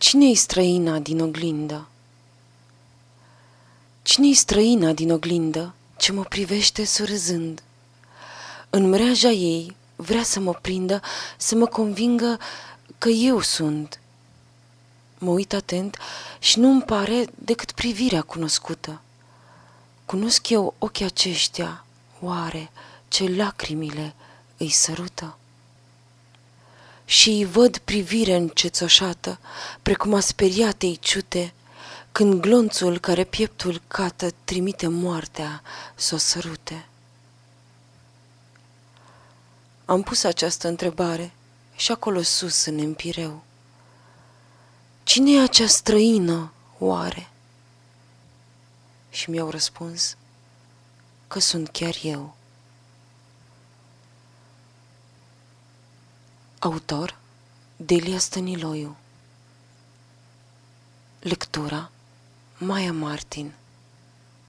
Cine-i străina din oglindă? Cine-i străina din oglindă ce mă privește surâzând? În mreaja ei vrea să mă prindă, să mă convingă că eu sunt. Mă uit atent și nu-mi pare decât privirea cunoscută. Cunosc eu ochii aceștia, oare ce lacrimile îi sărută? Și îi văd privire încețoșată, precum a speriatei ciute, când glonțul care pieptul cată trimite moartea să o sărute. Am pus această întrebare și acolo sus în empireu. Cine e acea străină, oare? Și mi-au răspuns că sunt chiar eu. Autor Delia Stăniloiu. Lectura Maia Martin